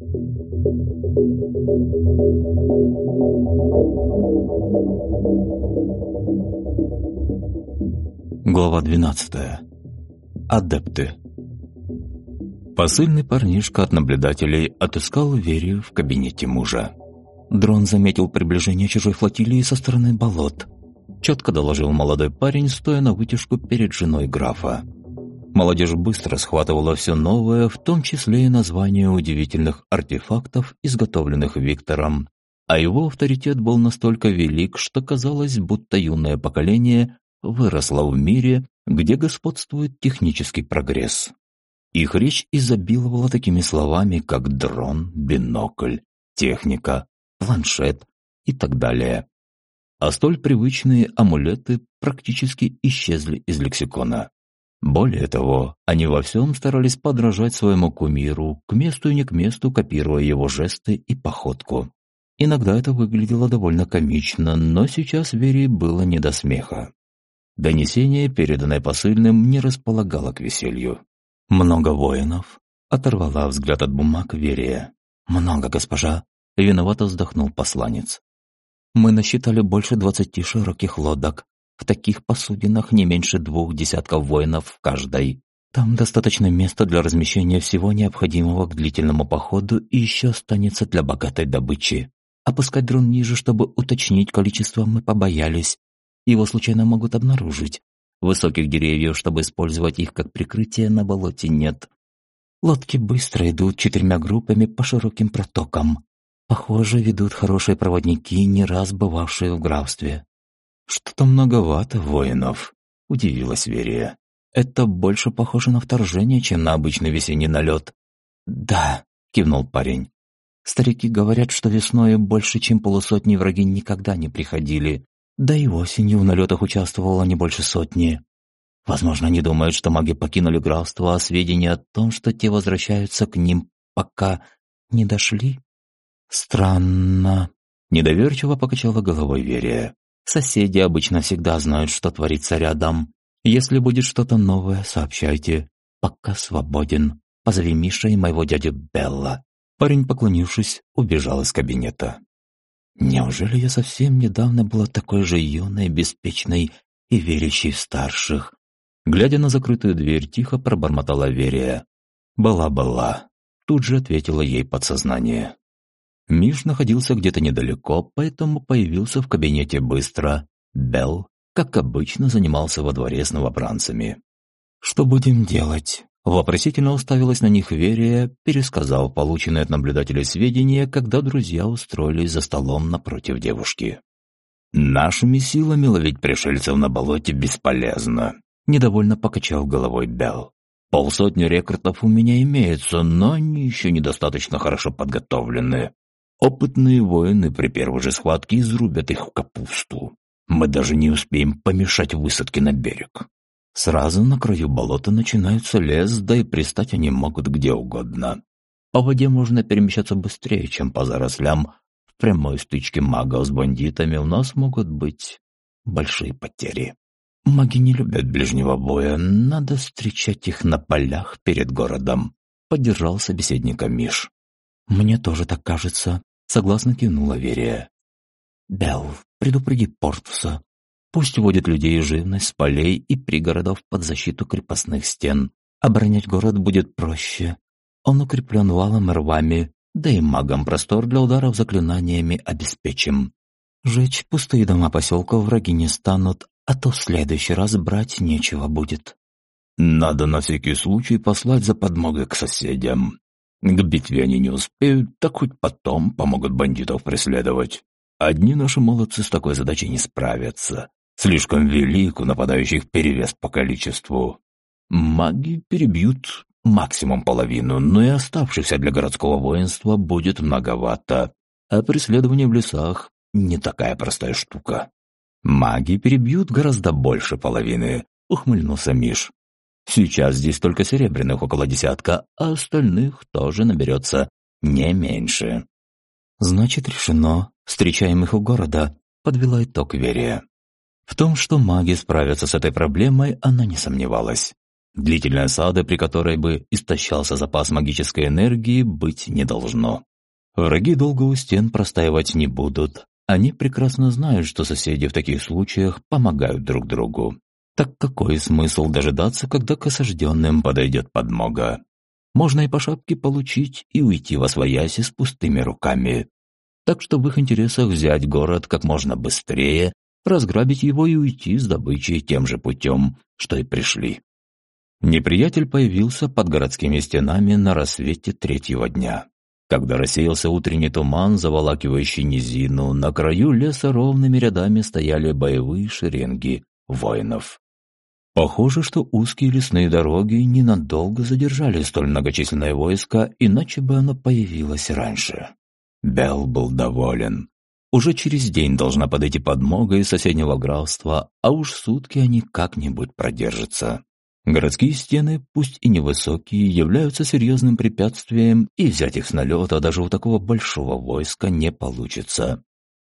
Глава 12. Адепты. Посыльный парнишка от наблюдателей отыскал Верию в кабинете мужа. Дрон заметил приближение чужой флотилии со стороны болот. Четко доложил молодой парень, стоя на вытяжку перед женой графа. Молодежь быстро схватывала все новое, в том числе и названия удивительных артефактов, изготовленных Виктором. А его авторитет был настолько велик, что казалось, будто юное поколение выросла в мире, где господствует технический прогресс. Их речь изобиловала такими словами, как дрон, бинокль, техника, планшет и так далее. А столь привычные амулеты практически исчезли из лексикона. Более того, они во всем старались подражать своему кумиру, к месту и не к месту копируя его жесты и походку. Иногда это выглядело довольно комично, но сейчас Вере было не до смеха. Донесение, переданное посыльным, не располагало к веселью. «Много воинов?» — оторвала взгляд от бумаг Верия. «Много, госпожа», — виновато вздохнул посланец. «Мы насчитали больше двадцати широких лодок. В таких посудинах не меньше двух десятков воинов в каждой. Там достаточно места для размещения всего необходимого к длительному походу и еще останется для богатой добычи. Опускать дрон ниже, чтобы уточнить количество, мы побоялись. Его случайно могут обнаружить. Высоких деревьев, чтобы использовать их как прикрытие, на болоте нет. Лодки быстро идут четырьмя группами по широким протокам. Похоже, ведут хорошие проводники, не раз бывавшие в графстве. «Что-то многовато воинов», — удивилась Верия. «Это больше похоже на вторжение, чем на обычный весенний налет». «Да», — кивнул парень. «Старики говорят, что весной больше, чем полусотни враги никогда не приходили. Да и осенью в налетах участвовало не больше сотни. Возможно, они думают, что маги покинули графство, а сведения о том, что те возвращаются к ним, пока не дошли. Странно. Недоверчиво покачала головой Верия. Соседи обычно всегда знают, что творится рядом. Если будет что-то новое, сообщайте. Пока свободен. Позови Миша и моего дядю Белла. Парень, поклонившись, убежал из кабинета. Неужели я совсем недавно была такой же юной, беспечной и верящей в старших? Глядя на закрытую дверь, тихо пробормотала Верия. «Была-была», — тут же ответила ей подсознание. Миш находился где-то недалеко, поэтому появился в кабинете быстро. Белл, как обычно, занимался во дворе с новобранцами. «Что будем делать?» Вопросительно уставилась на них Верия, пересказав полученные от наблюдателей сведения, когда друзья устроились за столом напротив девушки. «Нашими силами ловить пришельцев на болоте бесполезно», — недовольно покачал головой Белл. «Полсотни рекрутов у меня имеются, но они еще недостаточно хорошо подготовлены. Опытные воины при первой же схватке изрубят их в капусту. Мы даже не успеем помешать высадке на берег. Сразу на краю болота начинается лес, да и пристать они могут где угодно. По воде можно перемещаться быстрее, чем по зарослям. В прямой стычке магов с бандитами у нас могут быть большие потери. Маги не любят ближнего боя, надо встречать их на полях перед городом. Поддержал собеседника Миш. Мне тоже так кажется, согласно кивнула Верия. Белл, предупреди Портуса, Пусть уводит людей и живность с полей и пригородов под защиту крепостных стен. Оборонять город будет проще. Он укреплен валом и рвами, да и магам простор для ударов заклинаниями обеспечим. Жечь пустые дома поселков враги не станут, а то в следующий раз брать нечего будет. Надо на всякий случай послать за подмогой к соседям. К битве они не успеют, так хоть потом помогут бандитов преследовать. Одни наши молодцы с такой задачей не справятся. Слишком велик у нападающих перевес по количеству. Маги перебьют максимум половину, но и оставшихся для городского воинства будет многовато. А преследование в лесах не такая простая штука. Маги перебьют гораздо больше половины, ухмыльнулся Миш. Сейчас здесь только серебряных около десятка, а остальных тоже наберется не меньше. Значит, решено. Встречаем их у города, подвела итог Верия. В том, что маги справятся с этой проблемой, она не сомневалась. Длительной осады, при которой бы истощался запас магической энергии, быть не должно. Враги долго у стен простаивать не будут. Они прекрасно знают, что соседи в таких случаях помогают друг другу. Так какой смысл дожидаться, когда к осажденным подойдет подмога? Можно и по шапке получить и уйти во свояси с пустыми руками. Так что в их интересах взять город как можно быстрее, разграбить его и уйти с добычей тем же путем, что и пришли. Неприятель появился под городскими стенами на рассвете третьего дня. Когда рассеялся утренний туман, заволакивающий низину, на краю леса ровными рядами стояли боевые шеренги воинов. Похоже, что узкие лесные дороги ненадолго задержали столь многочисленное войско, иначе бы оно появилось раньше. Белл был доволен. Уже через день должна подойти подмога из соседнего графства, а уж сутки они как-нибудь продержатся. Городские стены, пусть и невысокие, являются серьезным препятствием, и взять их с налета даже у такого большого войска не получится.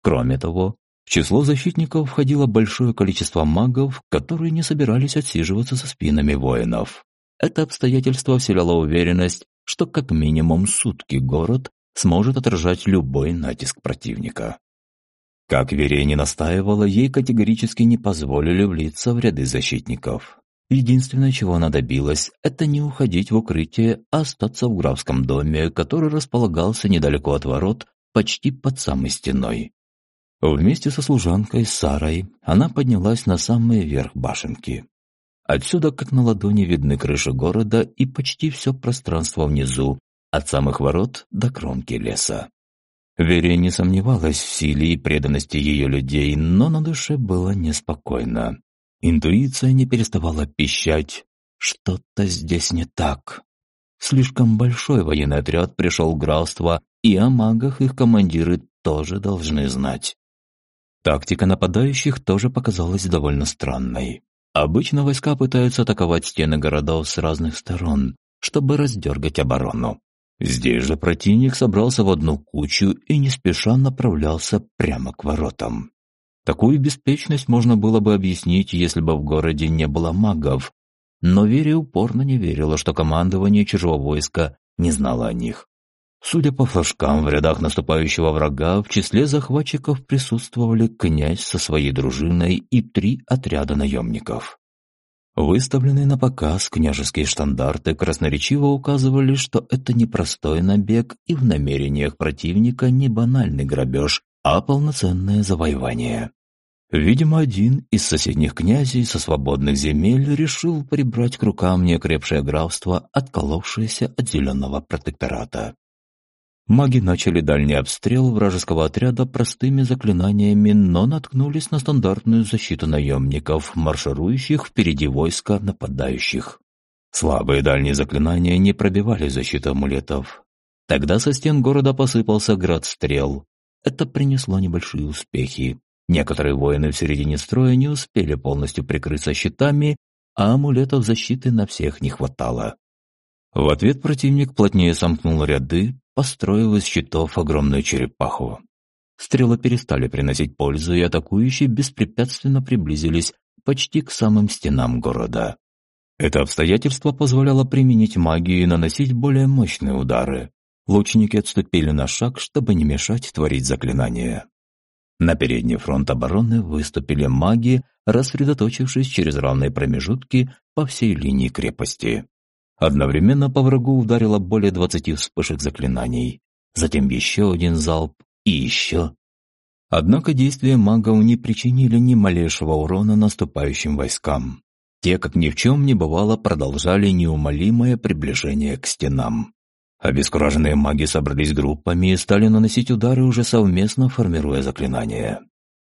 Кроме того, в число защитников входило большое количество магов, которые не собирались отсиживаться за спинами воинов. Это обстоятельство вселяло уверенность, что как минимум сутки город сможет отражать любой натиск противника. Как Вере не настаивала, ей категорически не позволили влиться в ряды защитников. Единственное, чего она добилась, это не уходить в укрытие, а остаться в графском доме, который располагался недалеко от ворот, почти под самой стеной. Вместе со служанкой Сарой она поднялась на самый верх башенки. Отсюда, как на ладони, видны крыши города и почти все пространство внизу, от самых ворот до кромки леса. Вере не сомневалась в силе и преданности ее людей, но на душе было неспокойно. Интуиция не переставала пищать. Что-то здесь не так. Слишком большой военный отряд пришел в графство, и о магах их командиры тоже должны знать. Тактика нападающих тоже показалась довольно странной. Обычно войска пытаются атаковать стены городов с разных сторон, чтобы раздергать оборону. Здесь же противник собрался в одну кучу и не спеша направлялся прямо к воротам. Такую беспечность можно было бы объяснить, если бы в городе не было магов, но Вере упорно не верила, что командование чужого войска не знало о них. Судя по флажкам в рядах наступающего врага, в числе захватчиков присутствовали князь со своей дружиной и три отряда наемников. Выставленные на показ княжеские штандарты красноречиво указывали, что это не простой набег и в намерениях противника не банальный грабеж, а полноценное завоевание. Видимо, один из соседних князей со свободных земель решил прибрать к рукам неокрепшее графство, отколовшееся от зеленого протектората. Маги начали дальний обстрел вражеского отряда простыми заклинаниями, но наткнулись на стандартную защиту наемников, марширующих впереди войска нападающих. Слабые дальние заклинания не пробивали защиту амулетов. Тогда со стен города посыпался град стрел. Это принесло небольшие успехи. Некоторые воины в середине строя не успели полностью прикрыться щитами, а амулетов защиты на всех не хватало. В ответ противник плотнее сомкнул ряды, построив из щитов огромную черепаху. Стрелы перестали приносить пользу, и атакующие беспрепятственно приблизились почти к самым стенам города. Это обстоятельство позволяло применить магию и наносить более мощные удары. Лучники отступили на шаг, чтобы не мешать творить заклинания. На передний фронт обороны выступили маги, рассредоточившись через равные промежутки по всей линии крепости. Одновременно по врагу ударило более двадцати вспышек заклинаний, затем еще один залп и еще. Однако действия магов не причинили ни малейшего урона наступающим войскам. Те, как ни в чем не бывало, продолжали неумолимое приближение к стенам. Обескураженные маги собрались группами и стали наносить удары, уже совместно формируя заклинания.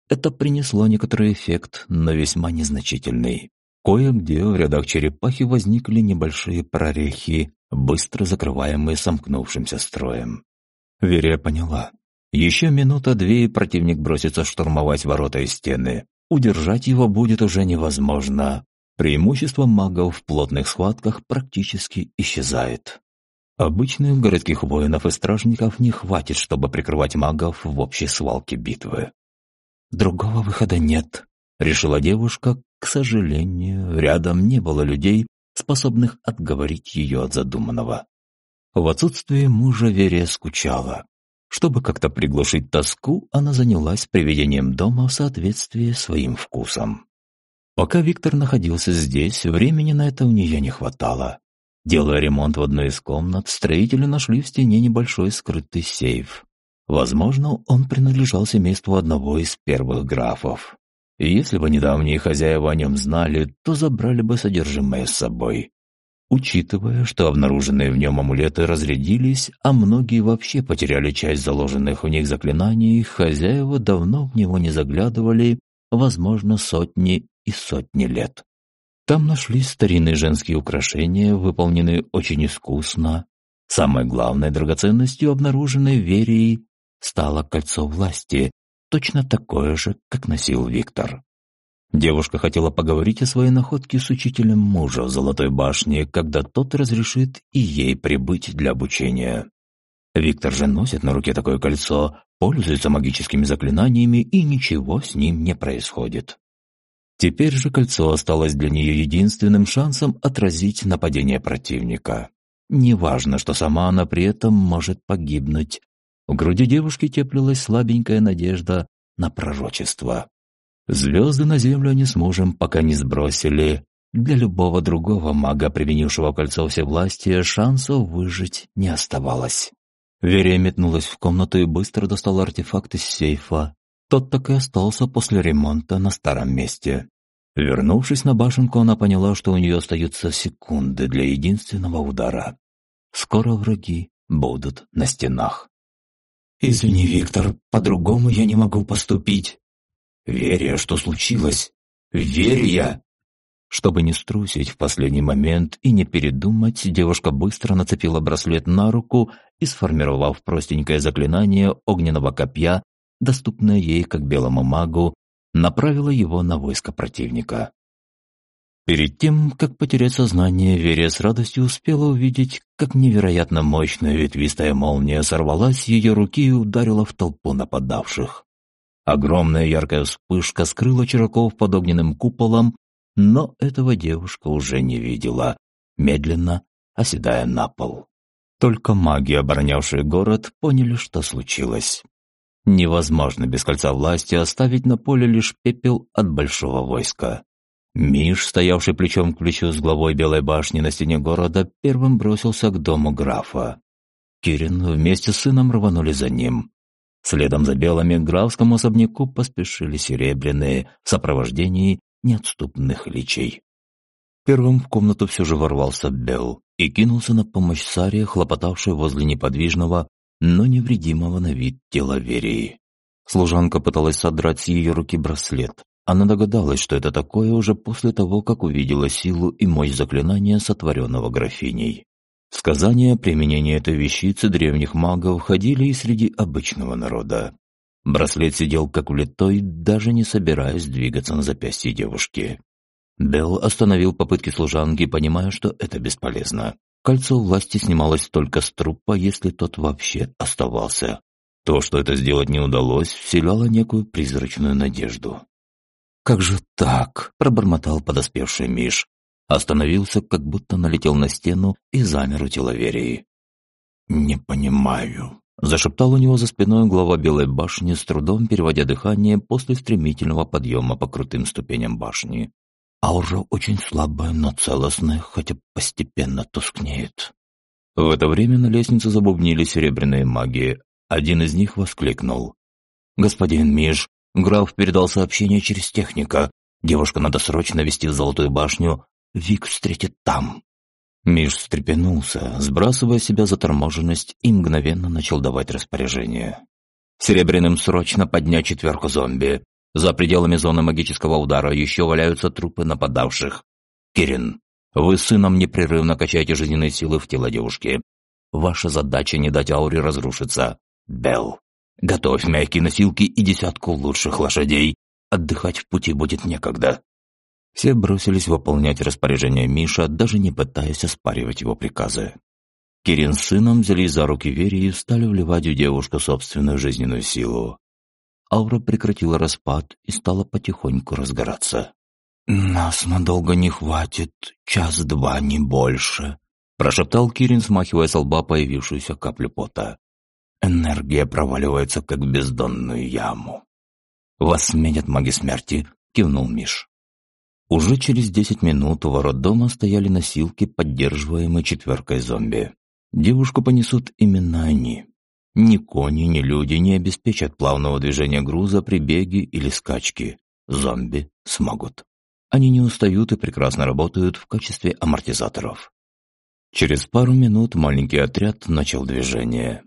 Это принесло некоторый эффект, но весьма незначительный. Кое-где в рядах черепахи возникли небольшие прорехи, быстро закрываемые сомкнувшимся строем. Верия поняла. Еще минута-две, и противник бросится штурмовать ворота и стены. Удержать его будет уже невозможно. Преимущество магов в плотных схватках практически исчезает. Обычных городских воинов и стражников не хватит, чтобы прикрывать магов в общей свалке битвы. «Другого выхода нет», — решила девушка. К сожалению, рядом не было людей, способных отговорить ее от задуманного. В отсутствие мужа Верия скучала. Чтобы как-то приглушить тоску, она занялась приведением дома в соответствии своим вкусом. Пока Виктор находился здесь, времени на это у нее не хватало. Делая ремонт в одной из комнат, строители нашли в стене небольшой скрытый сейф. Возможно, он принадлежал семейству одного из первых графов. И если бы недавние хозяева о нем знали, то забрали бы содержимое с собой. Учитывая, что обнаруженные в нем амулеты разрядились, а многие вообще потеряли часть заложенных в них заклинаний, хозяева давно в него не заглядывали, возможно, сотни и сотни лет. Там нашлись старинные женские украшения, выполненные очень искусно. Самой главной драгоценностью, обнаруженной Верией, стало кольцо власти, точно такое же, как носил Виктор. Девушка хотела поговорить о своей находке с учителем мужа в Золотой башне, когда тот разрешит и ей прибыть для обучения. Виктор же носит на руке такое кольцо, пользуется магическими заклинаниями и ничего с ним не происходит. Теперь же кольцо осталось для нее единственным шансом отразить нападение противника. Неважно, что сама она при этом может погибнуть. В груди девушки теплилась слабенькая надежда на пророчество. Звезды на землю они с мужем пока не сбросили. Для любого другого мага, применившего кольцо всевластия, шансов выжить не оставалось. Верия метнулась в комнату и быстро достала артефакт из сейфа. Тот так и остался после ремонта на старом месте. Вернувшись на башенку, она поняла, что у нее остаются секунды для единственного удара. Скоро враги будут на стенах. «Извини, Виктор, по-другому я не могу поступить», «Верия, что случилось? Верия!» Чтобы не струсить в последний момент и не передумать, девушка быстро нацепила браслет на руку и, сформировав простенькое заклинание огненного копья, доступное ей как белому магу, направила его на войско противника. Перед тем, как потерять сознание, Верия с радостью успела увидеть, как невероятно мощная ветвистая молния сорвалась с ее руки и ударила в толпу нападавших. Огромная яркая вспышка скрыла чароков под огненным куполом, но этого девушка уже не видела, медленно оседая на пол. Только маги, оборонявшие город, поняли, что случилось. Невозможно без кольца власти оставить на поле лишь пепел от большого войска. Миш, стоявший плечом к плечу с главой Белой башни на стене города, первым бросился к дому графа. Кирин вместе с сыном рванули за ним. Следом за белыми к графскому особняку поспешили серебряные в сопровождении неотступных личей. Первым в комнату все же ворвался Бел и кинулся на помощь Саре, хлопотавшей возле неподвижного, но невредимого на вид тела Верии. Служанка пыталась содрать с ее руки браслет. Она догадалась, что это такое уже после того, как увидела силу и мощь заклинания, сотворенного графиней. Сказания о применении этой вещицы древних магов ходили и среди обычного народа. Браслет сидел как влитой, даже не собираясь двигаться на запястье девушки. Белл остановил попытки служанки, понимая, что это бесполезно. Кольцо власти снималось только с трупа, если тот вообще оставался. То, что это сделать не удалось, вселяло некую призрачную надежду. «Как же так?» – пробормотал подоспевший Миш. Остановился, как будто налетел на стену и замер у теловерии. «Не понимаю», – зашептал у него за спиной глава Белой башни, с трудом переводя дыхание после стремительного подъема по крутым ступеням башни. Аура очень слабая, но целостная, хотя постепенно тускнеет. В это время на лестнице забубнили серебряные маги. Один из них воскликнул. «Господин Миш, граф передал сообщение через техника. Девушка надо срочно вести в Золотую башню, Вик встретит там». Миш встрепенулся, сбрасывая себя заторможенность, и мгновенно начал давать распоряжение. «Серебряным срочно поднять четверку зомби. За пределами зоны магического удара еще валяются трупы нападавших. Кирин, вы с сыном непрерывно качаете жизненные силы в тело девушки. Ваша задача не дать ауре разрушиться. Белл, готовь мягкие носилки и десятку лучших лошадей. Отдыхать в пути будет некогда. Все бросились выполнять распоряжение Миша, даже не пытаясь оспаривать его приказы. Кирин с сыном взялись за руки Вери и стали вливать в девушку собственную жизненную силу. Аура прекратила распад и стала потихоньку разгораться. «Нас надолго не хватит, час-два, не больше», – прошептал Кирин, смахивая с лба появившуюся каплю пота. «Энергия проваливается, как в бездонную яму». «Вас сменят маги смерти», – кивнул Миш. Уже через десять минут у ворот дома стояли носилки, поддерживаемые четверкой зомби. Девушку понесут именно они. Ни кони, ни люди не обеспечат плавного движения груза при беге или скачке. Зомби смогут. Они не устают и прекрасно работают в качестве амортизаторов. Через пару минут маленький отряд начал движение.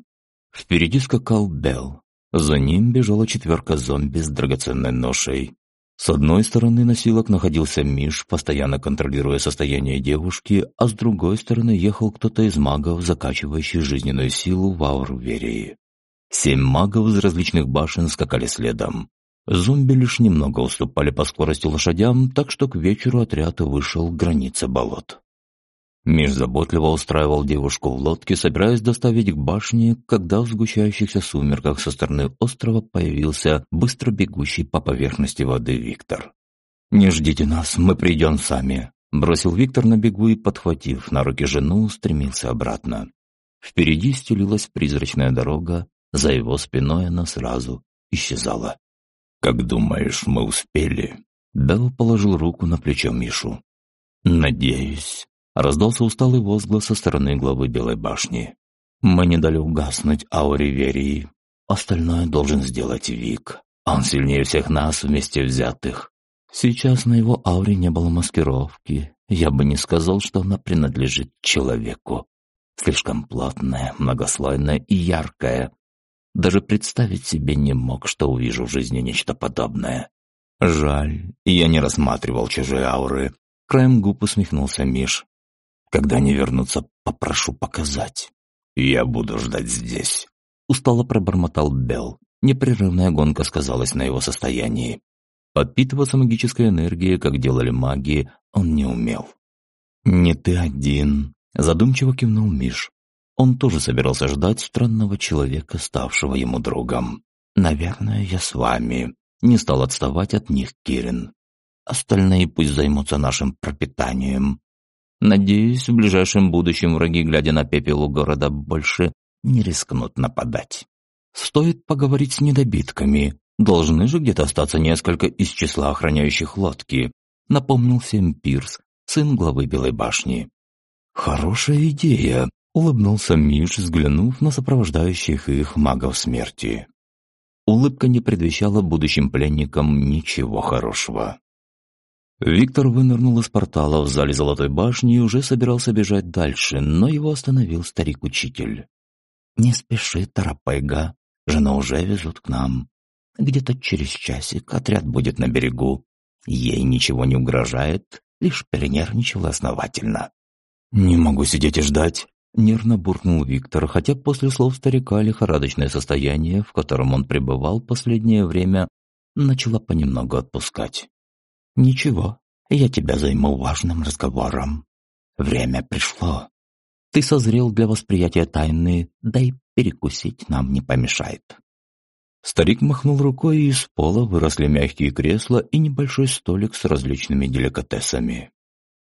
Впереди скакал Белл. За ним бежала четверка зомби с драгоценной ношей. С одной стороны носилок находился Миш, постоянно контролируя состояние девушки, а с другой стороны ехал кто-то из магов, закачивающий жизненную силу в ауру Верии. Семь магов из различных башен скакали следом. Зомби лишь немного уступали по скорости лошадям, так что к вечеру отряд вышел к границе болот. Миш заботливо устраивал девушку в лодке, собираясь доставить к башне, когда в сгущающихся сумерках со стороны острова появился быстро бегущий по поверхности воды Виктор. «Не ждите нас, мы придем сами», – бросил Виктор на бегу и, подхватив на руки жену, устремился обратно. Впереди стелилась призрачная дорога, за его спиной она сразу исчезала. «Как думаешь, мы успели?» Белл положил руку на плечо Мишу. «Надеюсь», Раздался усталый возглас со стороны главы Белой башни. «Мы не дали угаснуть ауре Верии. Остальное должен сделать Вик. Он сильнее всех нас вместе взятых. Сейчас на его ауре не было маскировки. Я бы не сказал, что она принадлежит человеку. Слишком плотная, многослойная и яркая. Даже представить себе не мог, что увижу в жизни нечто подобное. Жаль, я не рассматривал чужие ауры. Краем губ усмехнулся Миш. Когда они вернутся, попрошу показать. Я буду ждать здесь. Устало пробормотал Белл. Непрерывная гонка сказалась на его состоянии. Подпитываться магической энергией, как делали маги, он не умел. «Не ты один», – задумчиво кивнул Миш. Он тоже собирался ждать странного человека, ставшего ему другом. «Наверное, я с вами». Не стал отставать от них Кирин. «Остальные пусть займутся нашим пропитанием. Надеюсь, в ближайшем будущем враги, глядя на пепел у города, больше не рискнут нападать. Стоит поговорить с недобитками. Должны же где-то остаться несколько из числа охраняющих лодки, напомнил Сем Пирс, сын главы Белой башни. Хорошая идея, улыбнулся Миш, взглянув на сопровождающих их магов смерти. Улыбка не предвещала будущим пленникам ничего хорошего. Виктор вынырнул из портала в зале Золотой башни и уже собирался бежать дальше, но его остановил старик-учитель. «Не спеши, Тарапайга, жена уже везут к нам. Где-то через часик отряд будет на берегу. Ей ничего не угрожает, лишь перенервничала основательно». «Не могу сидеть и ждать», — нервно буркнул Виктор, хотя после слов старика лихорадочное состояние, в котором он пребывал последнее время, начало понемногу отпускать. «Ничего, я тебя займу важным разговором. Время пришло. Ты созрел для восприятия тайны, да и перекусить нам не помешает». Старик махнул рукой, и из пола выросли мягкие кресла и небольшой столик с различными деликатесами.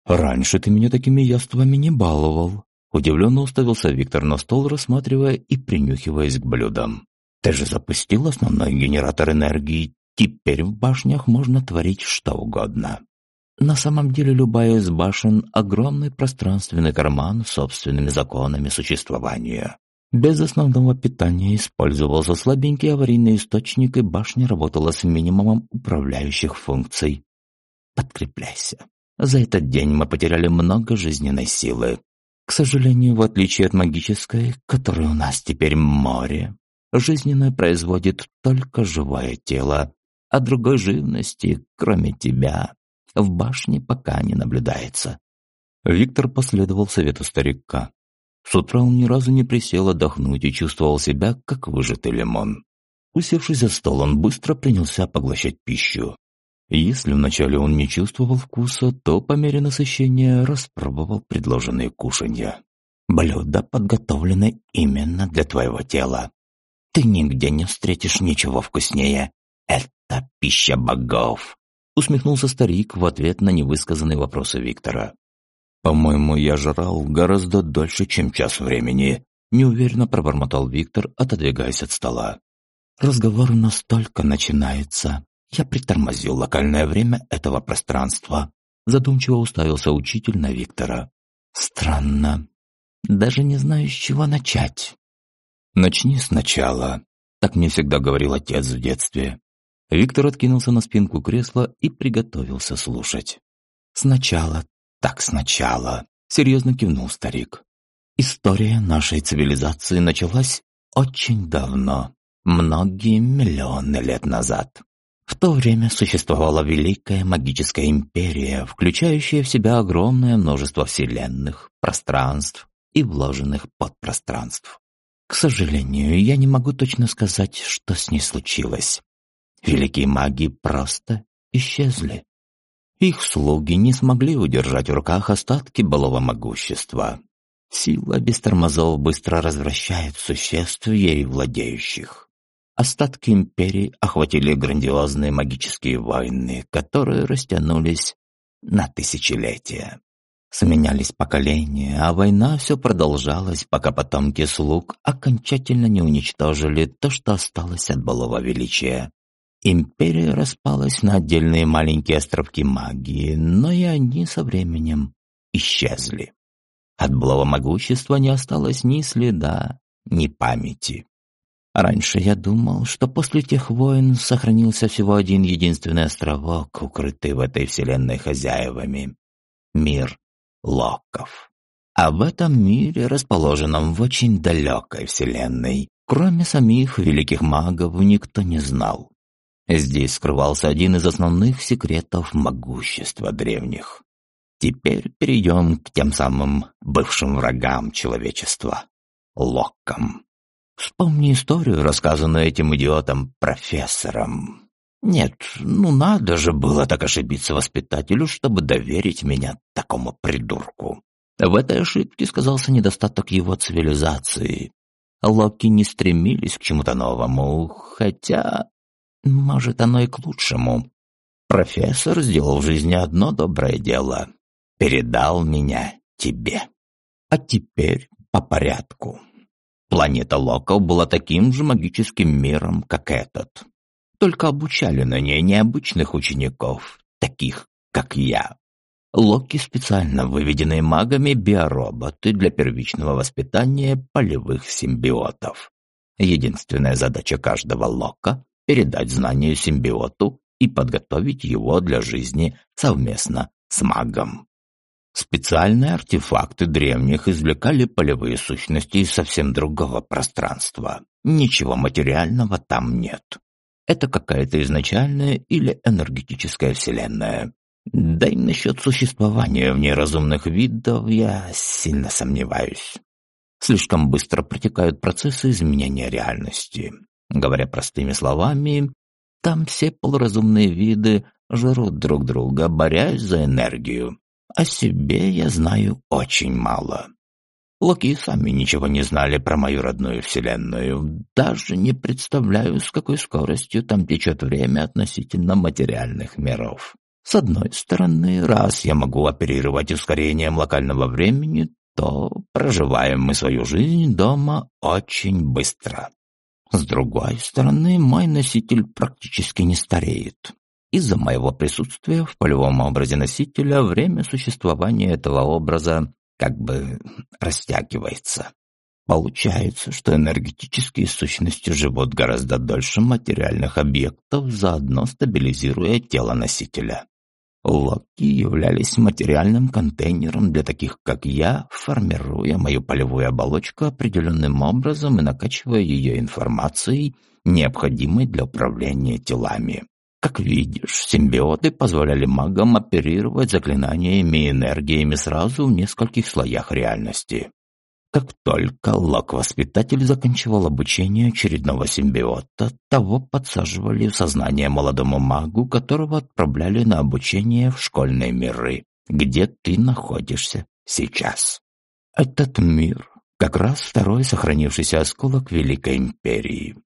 «Раньше ты меня такими яствами не баловал», — удивленно уставился Виктор на стол, рассматривая и принюхиваясь к блюдам. «Ты же запустил основной генератор энергии Теперь в башнях можно творить что угодно. На самом деле любая из башен – огромный пространственный карман с собственными законами существования. Без основного питания использовался слабенький аварийный источник, и башня работала с минимумом управляющих функций. Подкрепляйся. За этот день мы потеряли много жизненной силы. К сожалению, в отличие от магической, которой у нас теперь море, жизненное производит только живое тело, а другой живности, кроме тебя, в башне пока не наблюдается». Виктор последовал совету старика. С утра он ни разу не присел отдохнуть и чувствовал себя, как выжатый лимон. Усевшись за стол, он быстро принялся поглощать пищу. Если вначале он не чувствовал вкуса, то по мере насыщения распробовал предложенные кушанья. «Блюдо подготовлено именно для твоего тела. Ты нигде не встретишь ничего вкуснее. Это пища богов. усмехнулся старик в ответ на невысказанные вопросы Виктора. «По-моему, я жрал гораздо дольше, чем час времени», неуверенно пробормотал Виктор, отодвигаясь от стола. «Разговор настолько начинается. Я притормозил локальное время этого пространства». Задумчиво уставился учитель на Виктора. «Странно. Даже не знаю, с чего начать». «Начни сначала», — так мне всегда говорил отец в детстве. Виктор откинулся на спинку кресла и приготовился слушать. «Сначала, так сначала», — серьезно кивнул старик. «История нашей цивилизации началась очень давно, многие миллионы лет назад. В то время существовала великая магическая империя, включающая в себя огромное множество вселенных, пространств и вложенных подпространств. К сожалению, я не могу точно сказать, что с ней случилось. Великие маги просто исчезли. Их слуги не смогли удержать в руках остатки былого могущества. Сила без тормозов быстро развращает существ, ей владеющих. Остатки империи охватили грандиозные магические войны, которые растянулись на тысячелетия. Сменялись поколения, а война все продолжалась, пока потомки слуг окончательно не уничтожили то, что осталось от былого величия. Империя распалась на отдельные маленькие островки магии, но и они со временем исчезли. От былого могущества не осталось ни следа, ни памяти. Раньше я думал, что после тех войн сохранился всего один единственный островок, укрытый в этой вселенной хозяевами. Мир Локов. А в этом мире, расположенном в очень далекой вселенной, кроме самих великих магов, никто не знал. Здесь скрывался один из основных секретов могущества древних. Теперь перейдем к тем самым бывшим врагам человечества — Локкам. Вспомни историю, рассказанную этим идиотом-профессором. Нет, ну надо же было так ошибиться воспитателю, чтобы доверить меня такому придурку. В этой ошибке сказался недостаток его цивилизации. Локи не стремились к чему-то новому, хотя может, оно и к лучшему. Профессор сделал в жизни одно доброе дело. Передал меня тебе. А теперь по порядку. Планета Локов была таким же магическим миром, как этот. Только обучали на ней необычных учеников, таких, как я. Локи специально выведенные магами биороботы для первичного воспитания полевых симбиотов. Единственная задача каждого Лока передать знания симбиоту и подготовить его для жизни совместно с магом. Специальные артефакты древних извлекали полевые сущности из совсем другого пространства. Ничего материального там нет. Это какая-то изначальная или энергетическая вселенная. Да и насчет существования в ней разумных видов я сильно сомневаюсь. Слишком быстро протекают процессы изменения реальности. Говоря простыми словами, там все полуразумные виды жрут друг друга, борясь за энергию. О себе я знаю очень мало. Локи сами ничего не знали про мою родную вселенную. Даже не представляю, с какой скоростью там течет время относительно материальных миров. С одной стороны, раз я могу оперировать ускорением локального времени, то проживаем мы свою жизнь дома очень быстро. С другой стороны, мой носитель практически не стареет. Из-за моего присутствия в полевом образе носителя время существования этого образа как бы растягивается. Получается, что энергетические сущности живут гораздо дольше материальных объектов, заодно стабилизируя тело носителя. Локи являлись материальным контейнером для таких, как я, формируя мою полевую оболочку определенным образом и накачивая ее информацией, необходимой для управления телами. Как видишь, симбиоты позволяли магам оперировать заклинаниями и энергиями сразу в нескольких слоях реальности. Как только Лок-воспитатель заканчивал обучение очередного симбиота, того подсаживали в сознание молодому магу, которого отправляли на обучение в школьные миры, где ты находишься сейчас. Этот мир как раз второй сохранившийся осколок Великой Империи.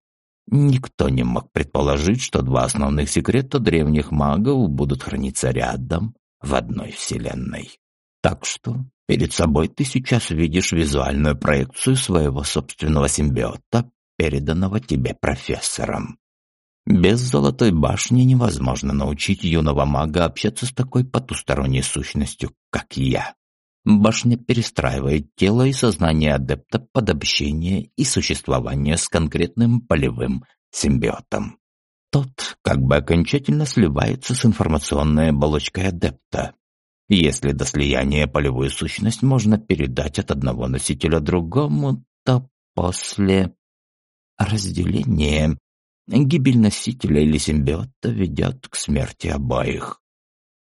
Никто не мог предположить, что два основных секрета древних магов будут храниться рядом в одной вселенной. Так что перед собой ты сейчас видишь визуальную проекцию своего собственного симбиота, переданного тебе профессором. Без золотой башни невозможно научить юного мага общаться с такой потусторонней сущностью, как я. Башня перестраивает тело и сознание адепта под общение и существование с конкретным полевым симбиотом. Тот как бы окончательно сливается с информационной оболочкой адепта. Если до слияния полевую сущность можно передать от одного носителя другому, то после разделения Гибель носителя или симбиота ведет к смерти обоих.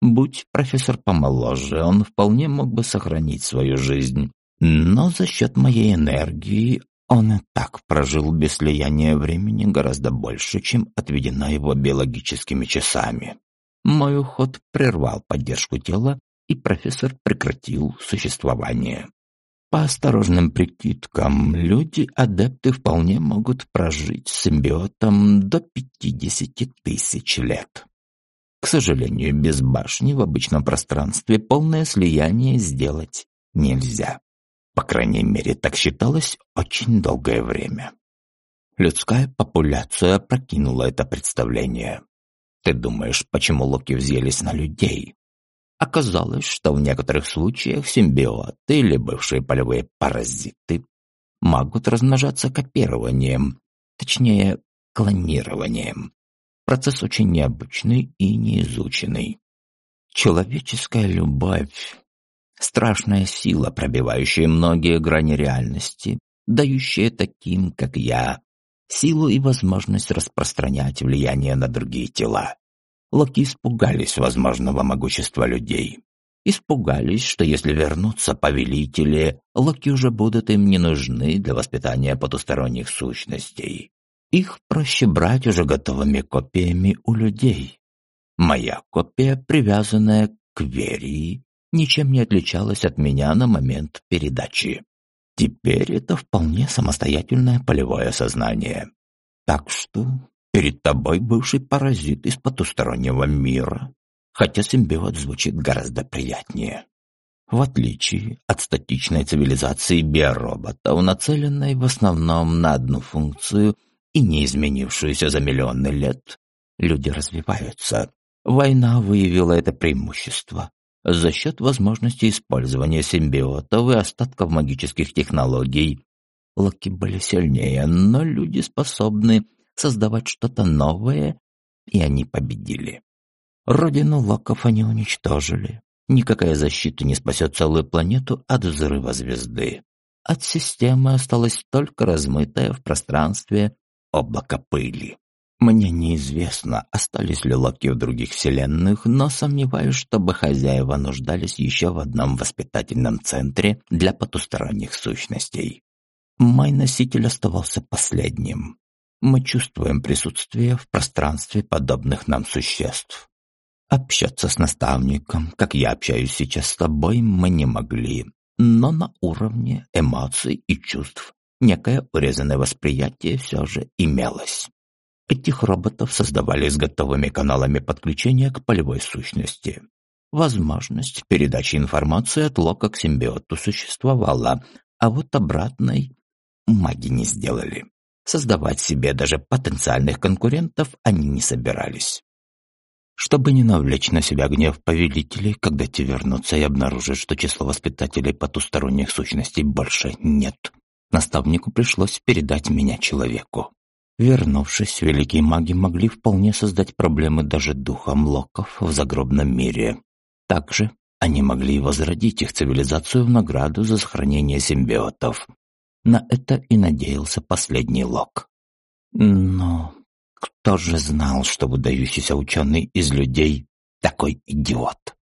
Будь профессор помоложе, он вполне мог бы сохранить свою жизнь. Но за счет моей энергии он и так прожил без слияния времени гораздо больше, чем отведено его биологическими часами. Мой уход прервал поддержку тела, и профессор прекратил существование. По осторожным прикидкам, люди-адепты вполне могут прожить с симбиотом до 50 тысяч лет. К сожалению, без башни в обычном пространстве полное слияние сделать нельзя. По крайней мере, так считалось очень долгое время. Людская популяция прокинула это представление. Ты думаешь, почему локи взъелись на людей? Оказалось, что в некоторых случаях симбиоты или бывшие полевые паразиты могут размножаться копированием, точнее, клонированием. Процесс очень необычный и неизученный. Человеческая любовь — страшная сила, пробивающая многие грани реальности, дающая таким, как я, силу и возможность распространять влияние на другие тела. Локи испугались возможного могущества людей. Испугались, что если вернутся повелители, локи уже будут им не нужны для воспитания потусторонних сущностей. Их проще брать уже готовыми копиями у людей. Моя копия, привязанная к Верии, ничем не отличалась от меня на момент передачи. Теперь это вполне самостоятельное полевое сознание. Так что Перед тобой бывший паразит из потустороннего мира, хотя симбиот звучит гораздо приятнее. В отличие от статичной цивилизации биороботов, нацеленной в основном на одну функцию и не изменившуюся за миллионы лет, люди развиваются. Война выявила это преимущество за счет возможности использования симбиотов и остатков магических технологий. Локи были сильнее, но люди способны создавать что-то новое, и они победили. Родину локов они уничтожили. Никакая защита не спасет целую планету от взрыва звезды. От системы осталось только размытое в пространстве облако пыли. Мне неизвестно, остались ли локи в других вселенных, но сомневаюсь, чтобы хозяева нуждались еще в одном воспитательном центре для потусторонних сущностей. Мой носитель оставался последним мы чувствуем присутствие в пространстве подобных нам существ. Общаться с наставником, как я общаюсь сейчас с тобой, мы не могли, но на уровне эмоций и чувств некое урезанное восприятие все же имелось. Этих роботов создавали с готовыми каналами подключения к полевой сущности. Возможность передачи информации от лока к симбиоту существовала, а вот обратной маги не сделали. Создавать себе даже потенциальных конкурентов они не собирались. Чтобы не навлечь на себя гнев повелителей, когда те вернутся и обнаружат, что число воспитателей потусторонних сущностей больше нет, наставнику пришлось передать меня человеку. Вернувшись, великие маги могли вполне создать проблемы даже духам локов в загробном мире. Также они могли возродить их цивилизацию в награду за сохранение симбиотов, на это и надеялся последний Лок. Но кто же знал, что выдающийся ученый из людей такой идиот?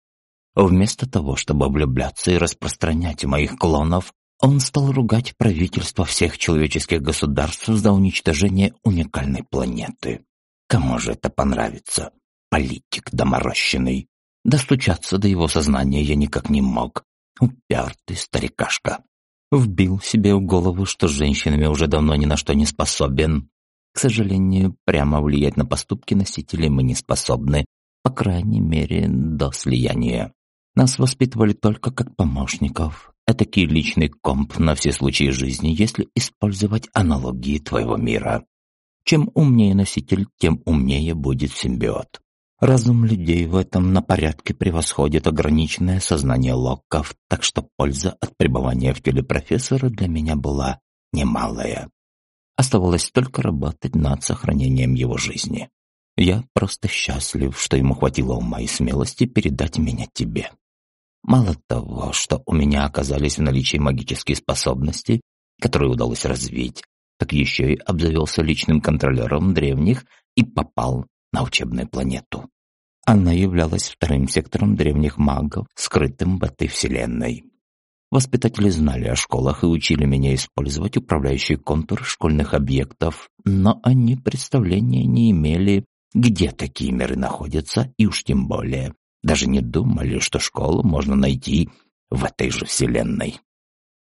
Вместо того, чтобы влюбляться и распространять моих клонов, он стал ругать правительство всех человеческих государств за уничтожение уникальной планеты. Кому же это понравится? Политик доморощенный. Достучаться до его сознания я никак не мог. Упертый старикашка. Вбил себе в голову, что с женщинами уже давно ни на что не способен. К сожалению, прямо влиять на поступки носителей мы не способны, по крайней мере, до слияния. Нас воспитывали только как помощников. Этакий личный комп на все случаи жизни, если использовать аналогии твоего мира. Чем умнее носитель, тем умнее будет симбиот. Разум людей в этом на порядке превосходит ограниченное сознание локков, так что польза от пребывания в теле профессора для меня была немалая. Оставалось только работать над сохранением его жизни. Я просто счастлив, что ему хватило ума и смелости передать меня тебе. Мало того, что у меня оказались в наличии магические способности, которые удалось развить, так еще и обзавелся личным контролером древних и попал на учебную планету. Она являлась вторым сектором древних магов, скрытым в этой вселенной. Воспитатели знали о школах и учили меня использовать управляющий контур школьных объектов, но они представления не имели, где такие миры находятся, и уж тем более даже не думали, что школу можно найти в этой же вселенной.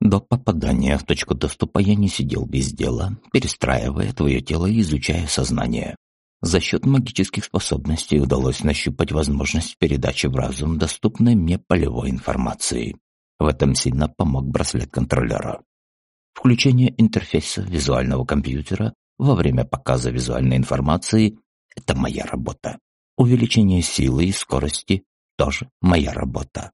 До попадания в точку доступа я не сидел без дела, перестраивая твое тело и изучая сознание. За счет магических способностей удалось нащупать возможность передачи в разум доступной мне полевой информации. В этом сильно помог браслет контролера. Включение интерфейса визуального компьютера во время показа визуальной информации – это моя работа. Увеличение силы и скорости – тоже моя работа.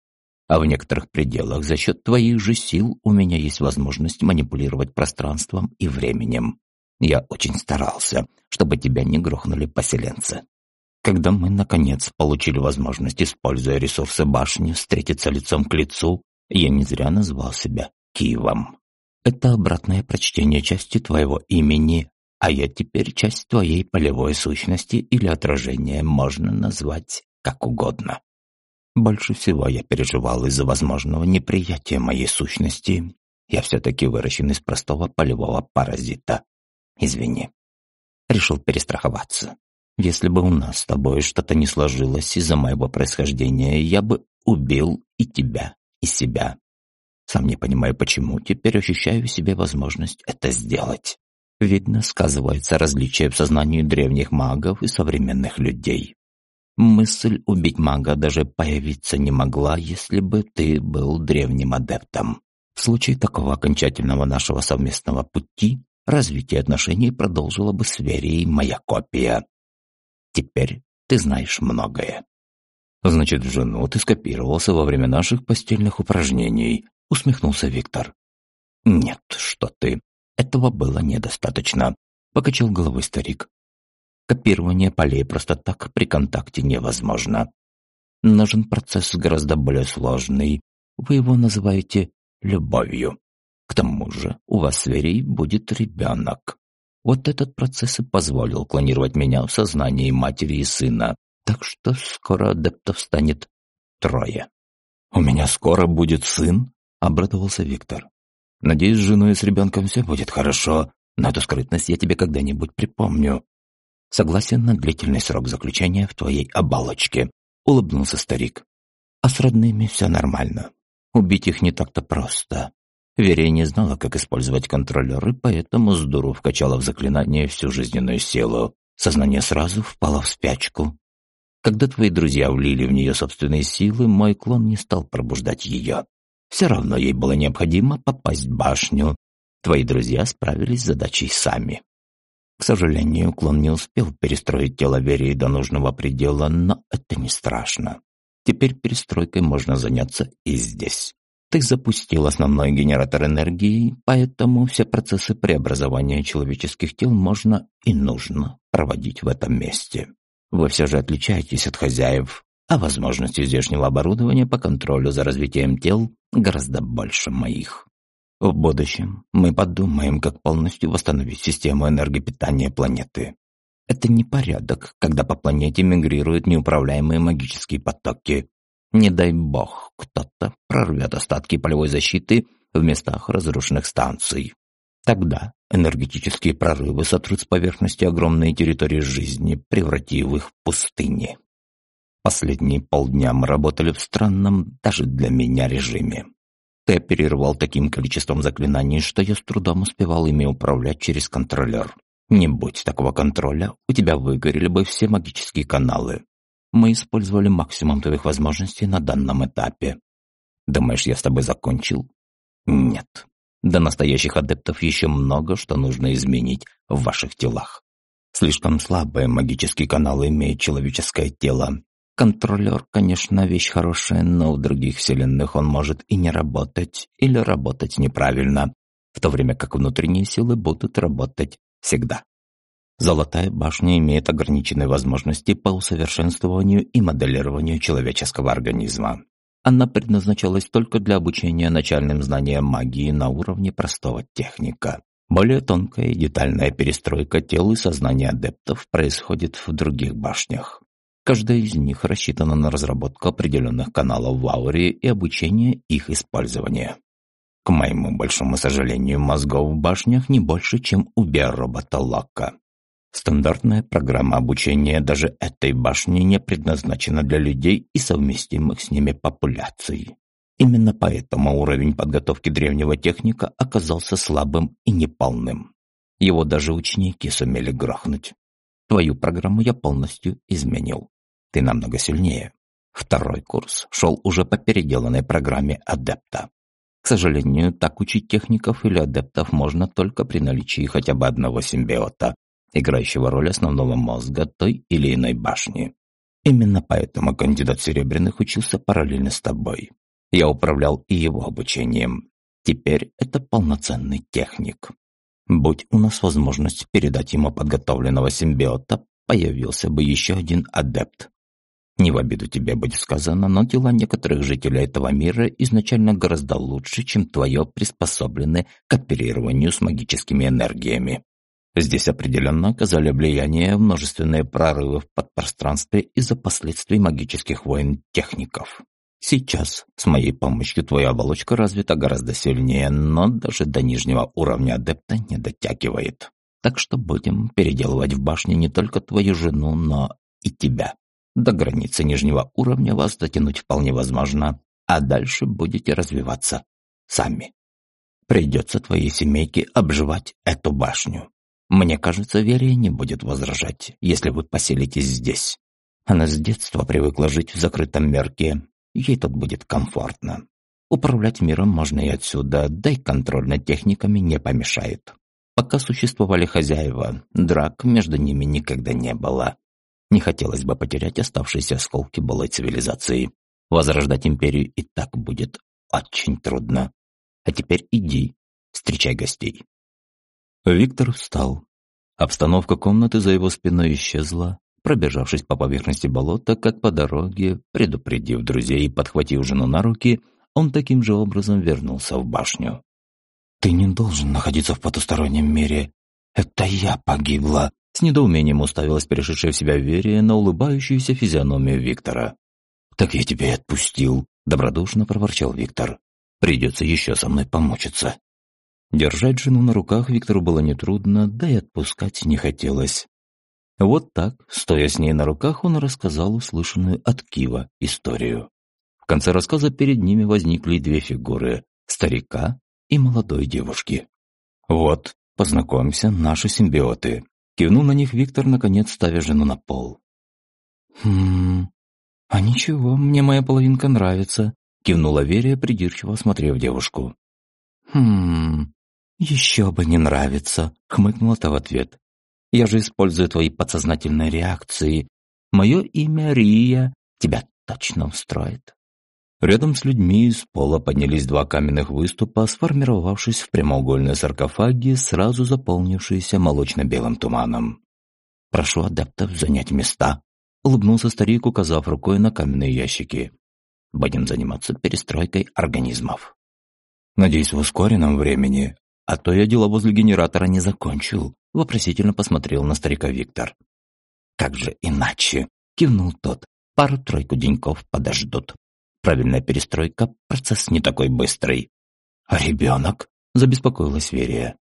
А в некоторых пределах за счет твоих же сил у меня есть возможность манипулировать пространством и временем. Я очень старался, чтобы тебя не грохнули поселенцы. Когда мы, наконец, получили возможность, используя ресурсы башни, встретиться лицом к лицу, я не зря назвал себя Киевом. Это обратное прочтение части твоего имени, а я теперь часть твоей полевой сущности или отражение можно назвать как угодно. Больше всего я переживал из-за возможного неприятия моей сущности. Я все-таки выращен из простого полевого паразита. Извини. Решил перестраховаться. Если бы у нас с тобой что-то не сложилось из-за моего происхождения, я бы убил и тебя, и себя. Сам не понимаю, почему, теперь ощущаю в себе возможность это сделать. Видно, сказывается различие в сознании древних магов и современных людей. Мысль убить мага даже появиться не могла, если бы ты был древним адептом. В случае такого окончательного нашего совместного пути, развитие отношений продолжила бы с Верией моя копия. Теперь ты знаешь многое. «Значит, жену ты скопировался во время наших постельных упражнений», — усмехнулся Виктор. «Нет, что ты. Этого было недостаточно», — покачал головой старик. «Копирование полей просто так при контакте невозможно. Нужен процесс гораздо более сложный. Вы его называете любовью. К тому же у вас с Верей будет ребенок. Вот этот процесс и позволил клонировать меня в сознании матери и сына, так что скоро адептов станет трое. «У меня скоро будет сын?» — обрадовался Виктор. «Надеюсь, с женой и с ребенком все будет хорошо, но эту скрытность я тебе когда-нибудь припомню». «Согласен на длительный срок заключения в твоей оболочке», — улыбнулся старик. «А с родными все нормально. Убить их не так-то просто. Верия не знала, как использовать контроллеры, поэтому с дуру вкачала в заклинание всю жизненную силу. Сознание сразу впало в спячку, когда твои друзья влили в нее собственные силы, мой клон не стал пробуждать ее. Все равно ей было необходимо попасть в башню. Твои друзья справились с задачей сами. К сожалению, клон не успел перестроить тело Верии до нужного предела, но это не страшно. Теперь перестройкой можно заняться и здесь. Ты запустил основной генератор энергии, поэтому все процессы преобразования человеческих тел можно и нужно проводить в этом месте. Вы все же отличаетесь от хозяев, а возможности здешнего оборудования по контролю за развитием тел гораздо больше моих. В будущем мы подумаем, как полностью восстановить систему энергопитания планеты. Это не порядок, когда по планете мигрируют неуправляемые магические потоки. Не дай бог, кто-то прорвет остатки полевой защиты в местах разрушенных станций. Тогда энергетические прорывы сотрут с поверхности огромные территории жизни, превратив их в пустыни. Последние полдня мы работали в странном даже для меня режиме. Ты оперировал таким количеством заклинаний, что я с трудом успевал ими управлять через контроллер. Не будь такого контроля, у тебя выгорели бы все магические каналы. Мы использовали максимум твоих возможностей на данном этапе. Думаешь, я с тобой закончил? Нет. До настоящих адептов еще много, что нужно изменить в ваших телах. Слишком слабые магические каналы имеет человеческое тело. Контролер, конечно, вещь хорошая, но в других вселенных он может и не работать, или работать неправильно, в то время как внутренние силы будут работать всегда. Золотая башня имеет ограниченные возможности по усовершенствованию и моделированию человеческого организма. Она предназначалась только для обучения начальным знаниям магии на уровне простого техника. Более тонкая и детальная перестройка тел и сознания адептов происходит в других башнях. Каждая из них рассчитана на разработку определенных каналов в ауре и обучение их использования. К моему большому сожалению, мозгов в башнях не больше, чем у биоробота Лока. Стандартная программа обучения даже этой башни не предназначена для людей и совместимых с ними популяций. Именно поэтому уровень подготовки древнего техника оказался слабым и неполным. Его даже ученики сумели грохнуть. Твою программу я полностью изменил. Ты намного сильнее. Второй курс шел уже по переделанной программе адепта. К сожалению, так учить техников или адептов можно только при наличии хотя бы одного симбиота, играющего роль основного мозга той или иной башни. Именно поэтому кандидат Серебряных учился параллельно с тобой. Я управлял и его обучением. Теперь это полноценный техник. Будь у нас возможность передать ему подготовленного симбиота, появился бы еще один адепт. Не в обиду тебе будет сказано, но дела некоторых жителей этого мира изначально гораздо лучше, чем твое приспособленное к оперированию с магическими энергиями. Здесь определенно оказали влияние множественные прорывы в подпространстве из-за последствий магических войн техников. Сейчас с моей помощью твоя оболочка развита гораздо сильнее, но даже до нижнего уровня адепта не дотягивает. Так что будем переделывать в башне не только твою жену, но и тебя. До границы нижнего уровня вас дотянуть вполне возможно, а дальше будете развиваться сами. Придется твоей семейке обживать эту башню. Мне кажется, Верия не будет возражать, если вы поселитесь здесь. Она с детства привыкла жить в закрытом мерке. Ей тут будет комфортно. Управлять миром можно и отсюда, да и контроль над техниками не помешает. Пока существовали хозяева, драк между ними никогда не было. Не хотелось бы потерять оставшиеся осколки былой цивилизации. Возрождать империю и так будет очень трудно. А теперь иди, встречай гостей. Виктор встал. Обстановка комнаты за его спиной исчезла, пробежавшись по поверхности болота, как по дороге, предупредив друзей и подхватив жену на руки, он таким же образом вернулся в башню. «Ты не должен находиться в потустороннем мире. Это я погибла!» С недоумением уставилась перешедшая в себя Верия на улыбающуюся физиономию Виктора. «Так я тебя и отпустил», — добродушно проворчал Виктор. «Придется еще со мной помучиться». Держать жену на руках Виктору было нетрудно, да и отпускать не хотелось. Вот так, стоя с ней на руках, он рассказал услышанную от Кива историю. В конце рассказа перед ними возникли две фигуры – старика и молодой девушки. «Вот, познакомься, наши симбиоты», – кивнул на них Виктор, наконец ставя жену на пол. «Хм, а ничего, мне моя половинка нравится», – кивнула Верия, придирчиво осмотрев девушку. «Хм, «Еще бы не нравится», — хмыкнула та в ответ. «Я же использую твои подсознательные реакции. Мое имя Рия тебя точно устроит». Рядом с людьми из пола поднялись два каменных выступа, сформировавшись в прямоугольной саркофаге, сразу заполнившиеся молочно-белым туманом. «Прошу адептов занять места», — улыбнулся старик, указав рукой на каменные ящики. «Будем заниматься перестройкой организмов». «Надеюсь, в ускоренном времени а то я дела возле генератора не закончил», — вопросительно посмотрел на старика Виктор. «Как же иначе?» — кивнул тот. «Пару-тройку деньков подождут. Правильная перестройка — процесс не такой быстрый». «А ребенок?» — забеспокоилась Верия.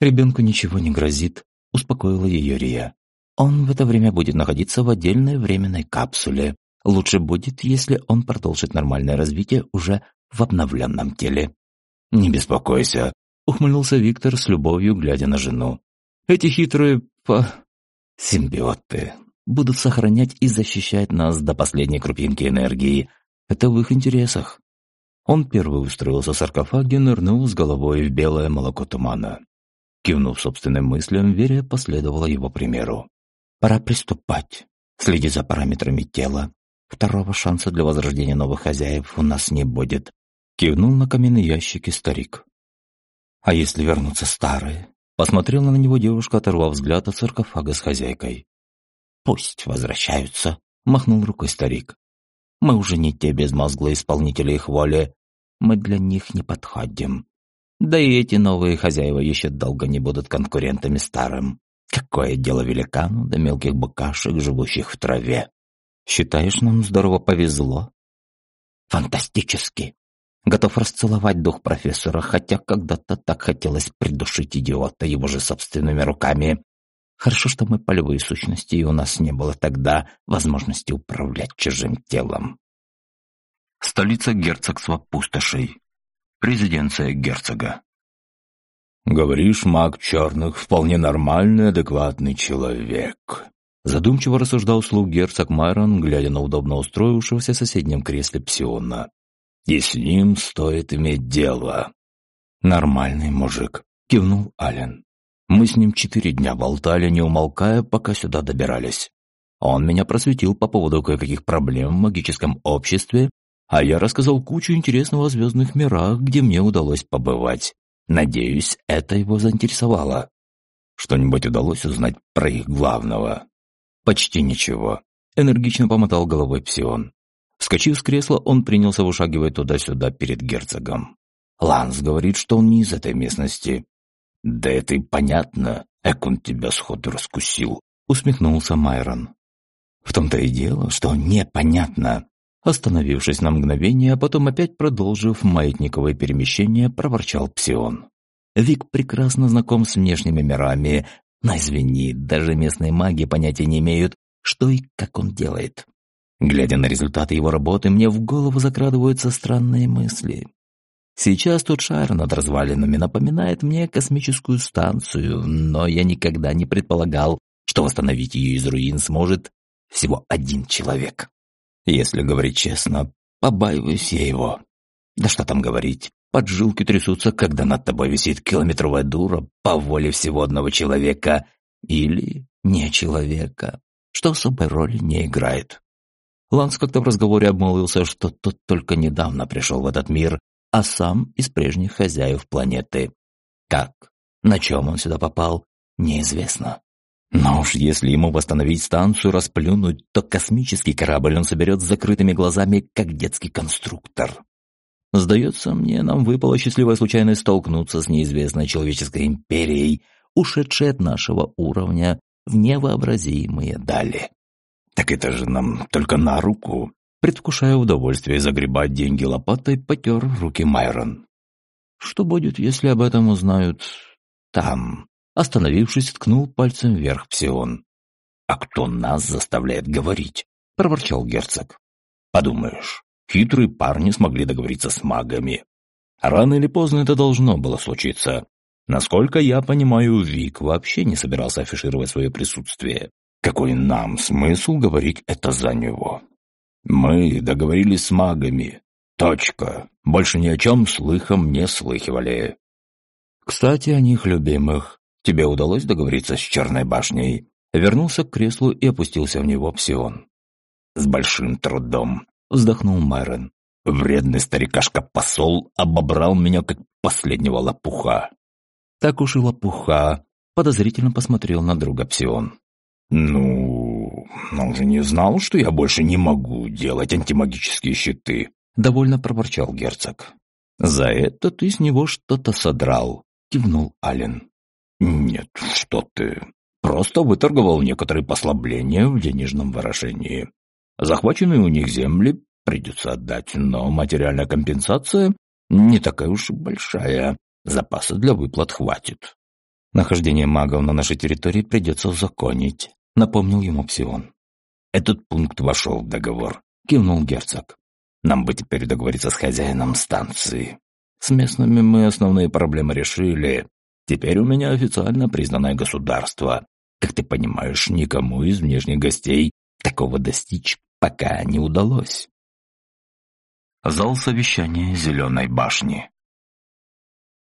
«Ребенку ничего не грозит», — успокоила ее Рия. «Он в это время будет находиться в отдельной временной капсуле. Лучше будет, если он продолжит нормальное развитие уже в обновленном теле». «Не беспокойся», ухмыльнулся Виктор с любовью, глядя на жену. «Эти хитрые По... Симбиоты. Будут сохранять и защищать нас до последней крупинки энергии. Это в их интересах. Он первый устроился в саркофаге, нырнул с головой в белое молоко тумана. Кивнув собственным мыслям, Верия последовала его примеру. «Пора приступать. Следи за параметрами тела. Второго шанса для возрождения новых хозяев у нас не будет», — кивнул на каменный ящик старик. «А если вернутся старые?» Посмотрела на него девушка, оторвав взгляд от саркофага с хозяйкой. «Пусть возвращаются», — махнул рукой старик. «Мы уже не те безмозглые исполнители их воли. Мы для них не подходим. Да и эти новые хозяева еще долго не будут конкурентами старым. Какое дело великану до мелких букашек, живущих в траве? Считаешь, нам здорово повезло?» «Фантастически!» Готов расцеловать дух профессора, хотя когда-то так хотелось придушить идиота его же собственными руками. Хорошо, что мы полевые сущности, и у нас не было тогда возможности управлять чужим телом. Столица герцогства пустошей. Резиденция герцога. «Говоришь, маг черных вполне нормальный, адекватный человек», задумчиво рассуждал слух герцог Майрон, глядя на удобно устроившегося в соседнем кресле псиона. «И с ним стоит иметь дело». «Нормальный мужик», — кивнул Ален. Мы с ним четыре дня болтали, не умолкая, пока сюда добирались. Он меня просветил по поводу кое-каких проблем в магическом обществе, а я рассказал кучу интересного о звездных мирах, где мне удалось побывать. Надеюсь, это его заинтересовало. Что-нибудь удалось узнать про их главного? Почти ничего. Энергично помотал головой Псион. Вскочив с кресла, он принялся вышагивать туда-сюда перед герцогом. Ланс говорит, что он не из этой местности, «Да это и понятно, эк он тебя сходу раскусил», — усмехнулся Майрон. «В том-то и дело, что непонятно». Остановившись на мгновение, а потом опять продолжив маятниковое перемещение, проворчал Псион. «Вик прекрасно знаком с внешними мирами, но извини, даже местные маги понятия не имеют, что и как он делает. Глядя на результаты его работы, мне в голову закрадываются странные мысли. Сейчас тот шар над развалинами напоминает мне космическую станцию, но я никогда не предполагал, что восстановить ее из руин сможет всего один человек. Если говорить честно, побаиваюсь я его. Да что там говорить, поджилки трясутся, когда над тобой висит километровая дура по воле всего одного человека или не человека, что особой роли не играет. Ланс как-то в разговоре обмолвился, что тот только недавно пришел в этот мир а сам из прежних хозяев планеты. Как? На чем он сюда попал? Неизвестно. Но уж если ему восстановить станцию, расплюнуть, то космический корабль он соберет с закрытыми глазами, как детский конструктор. Сдается мне, нам выпала счастливая случайность столкнуться с неизвестной человеческой империей, ушедшей от нашего уровня в невообразимые дали. Так это же нам только на руку. Предвкушая удовольствие загребать деньги лопатой, потер руки Майрон. «Что будет, если об этом узнают там?» Остановившись, ткнул пальцем вверх Псион. «А кто нас заставляет говорить?» — проворчал герцог. «Подумаешь, хитрые парни смогли договориться с магами. Рано или поздно это должно было случиться. Насколько я понимаю, Вик вообще не собирался афишировать свое присутствие. Какой нам смысл говорить это за него?» Мы договорились с магами. Точка. Больше ни о чем слыхом не слыхивали. Кстати, о них любимых. Тебе удалось договориться с Черной башней? Вернулся к креслу и опустился в него Псион. С большим трудом. Вздохнул Майрон. Вредный старикашка-посол обобрал меня как последнего лопуха. Так уж и лопуха. Подозрительно посмотрел на друга Псион. «Ну, он же не знал, что я больше не могу делать антимагические щиты», — довольно проворчал герцог. «За это ты с него что-то содрал», — кивнул Ален. «Нет, что ты. Просто выторговал некоторые послабления в денежном выражении. Захваченные у них земли придется отдать, но материальная компенсация не такая уж и большая. Запаса для выплат хватит. Нахождение магов на нашей территории придется узаконить напомнил ему Псион. «Этот пункт вошел в договор», — кивнул герцог. «Нам бы теперь договориться с хозяином станции. С местными мы основные проблемы решили. Теперь у меня официально признанное государство. Как ты понимаешь, никому из внешних гостей такого достичь пока не удалось. Зал совещания Зеленой башни.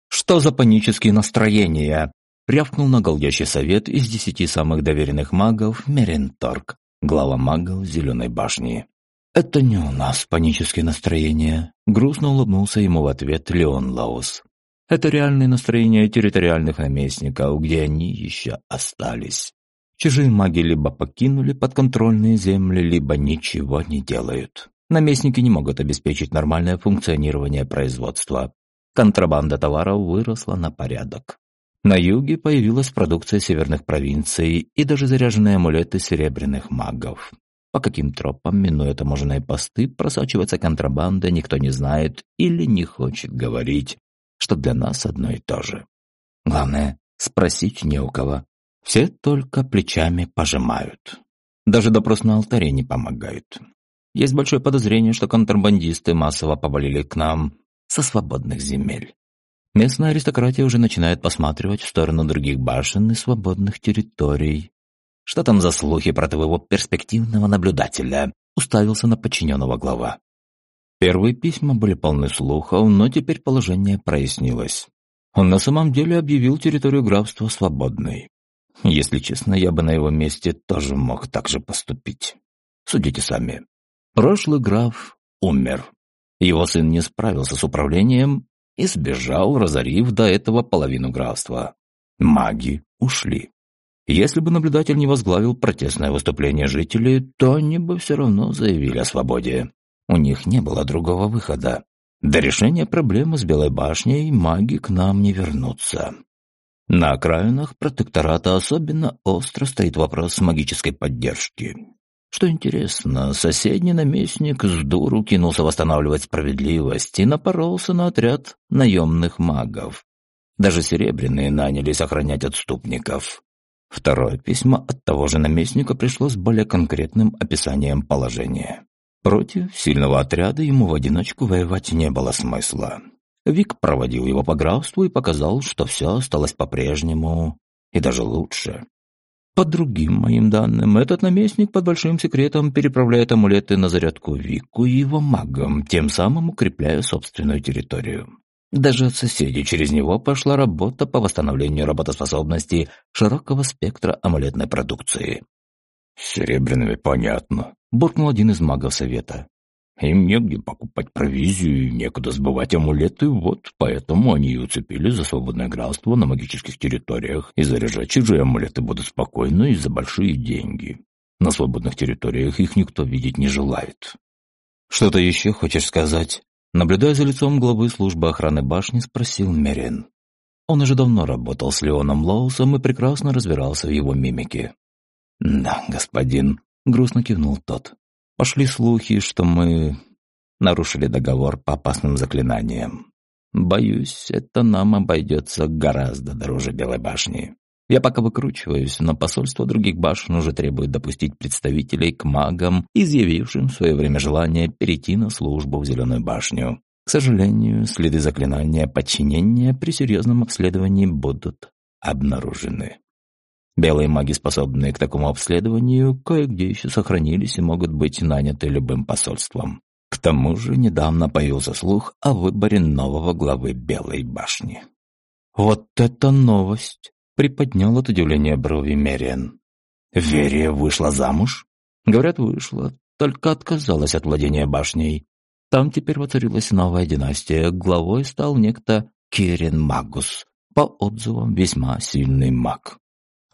«Что за панические настроения?» — рявкнул на голдящий совет из десяти самых доверенных магов Меренторг, глава магов Зеленой башни. «Это не у нас панические настроения», — грустно улыбнулся ему в ответ Леон Лаус. «Это реальные настроения территориальных наместников, где они еще остались. Чужие маги либо покинули подконтрольные земли, либо ничего не делают. Наместники не могут обеспечить нормальное функционирование производства. Контрабанда товаров выросла на порядок. На юге появилась продукция северных провинций и даже заряженные амулеты серебряных магов. По каким тропам, минуя таможенные посты, просачивается контрабанда, никто не знает или не хочет говорить, что для нас одно и то же. Главное, спросить не у кого. Все только плечами пожимают. Даже допрос на алтаре не помогает. Есть большое подозрение, что контрабандисты массово повалили к нам со свободных земель. Местная аристократия уже начинает посматривать в сторону других башен и свободных территорий. Что там за слухи про твоего перспективного наблюдателя? Уставился на подчиненного глава. Первые письма были полны слухов, но теперь положение прояснилось. Он на самом деле объявил территорию графства свободной. Если честно, я бы на его месте тоже мог так же поступить. Судите сами. Прошлый граф умер. Его сын не справился с управлением и сбежал, разорив до этого половину графства. Маги ушли. Если бы наблюдатель не возглавил протестное выступление жителей, то они бы все равно заявили о свободе. У них не было другого выхода. До решения проблемы с Белой башней маги к нам не вернутся. На окраинах протектората особенно остро стоит вопрос магической поддержки. Что интересно, соседний наместник с дуру кинулся восстанавливать справедливость и напоролся на отряд наемных магов. Даже серебряные нанялись охранять отступников. Второе письмо от того же наместника пришло с более конкретным описанием положения. Против сильного отряда ему в одиночку воевать не было смысла. Вик проводил его по графству и показал, что все осталось по-прежнему и даже лучше. По другим моим данным, этот наместник под большим секретом переправляет амулеты на зарядку Вику и его магам, тем самым укрепляя собственную территорию. Даже от соседей через него пошла работа по восстановлению работоспособности широкого спектра амулетной продукции. «Серебряными понятно», — буркнул один из магов совета. Им негде покупать провизию некуда сбывать амулеты, вот поэтому они и уцепили за свободное графство на магических территориях, и заряжать чужие амулеты будут спокойно и за большие деньги. На свободных территориях их никто видеть не желает. «Что-то еще хочешь сказать?» Наблюдая за лицом главы службы охраны башни, спросил Мерин. Он уже давно работал с Леоном Лоусом и прекрасно разбирался в его мимике. «Да, господин», — грустно кивнул тот. Пошли слухи, что мы нарушили договор по опасным заклинаниям. Боюсь, это нам обойдется гораздо дороже Белой башни. Я пока выкручиваюсь, но посольство других башен уже требует допустить представителей к магам, изъявившим в свое время желание перейти на службу в Зеленую башню. К сожалению, следы заклинания подчинения при серьезном обследовании будут обнаружены. Белые маги, способные к такому обследованию, кое-где еще сохранились и могут быть наняты любым посольством. К тому же недавно появился слух о выборе нового главы Белой башни. «Вот это новость!» — приподнял от удивления брови Мериан. «Верия вышла замуж?» «Говорят, вышла, только отказалась от владения башней. Там теперь воцарилась новая династия. Главой стал некто Кирин Магус, по отзывам весьма сильный маг.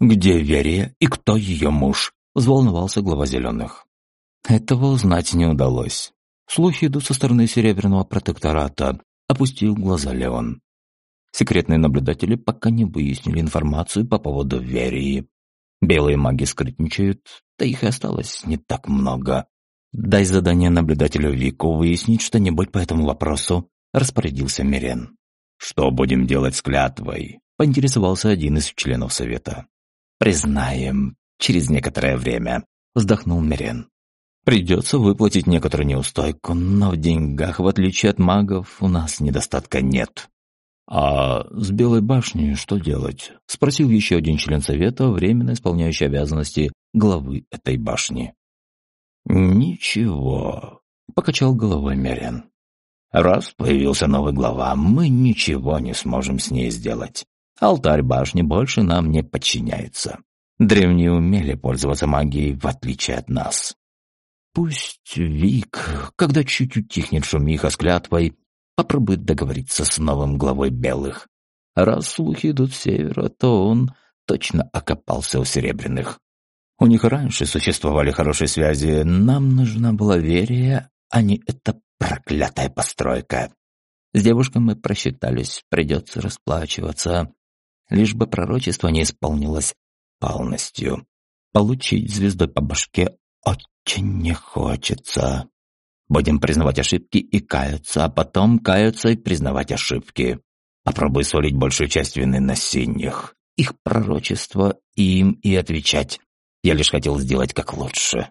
«Где Верия и кто ее муж?» – взволновался глава Зеленых. Этого узнать не удалось. Слухи идут со стороны Серебряного протектората, опустил глаза Леон. Секретные наблюдатели пока не выяснили информацию по поводу Верии. Белые маги скрытничают, да их и осталось не так много. Дай задание наблюдателю Вику выяснить что-нибудь по этому вопросу, распорядился Мирен. «Что будем делать с клятвой?» – поинтересовался один из членов совета. «Признаем, через некоторое время», — вздохнул Мирен. «Придется выплатить некоторую неустойку, но в деньгах, в отличие от магов, у нас недостатка нет». «А с Белой башней что делать?» – спросил еще один член совета, временно исполняющий обязанности главы этой башни. «Ничего», – покачал головой Мерен. «Раз появился новый глава, мы ничего не сможем с ней сделать. Алтарь башни больше нам не подчиняется. Древние умели пользоваться магией, в отличие от нас. Пусть Вик, когда чуть утихнет шумиха с клятвой, попробует договориться с новым главой белых. Раз слухи идут с севера, то он точно окопался у серебряных. У них раньше существовали хорошие связи, нам нужна была Верия, а не эта проклятая постройка. С девушкой мы просчитались, придется расплачиваться. Лишь бы пророчество не исполнилось полностью. Получить звездой по башке очень не хочется. Будем признавать ошибки и каяться, а потом каяться и признавать ошибки. Попробуй свалить большую часть вины на синих. Их пророчество им и отвечать. Я лишь хотел сделать как лучше.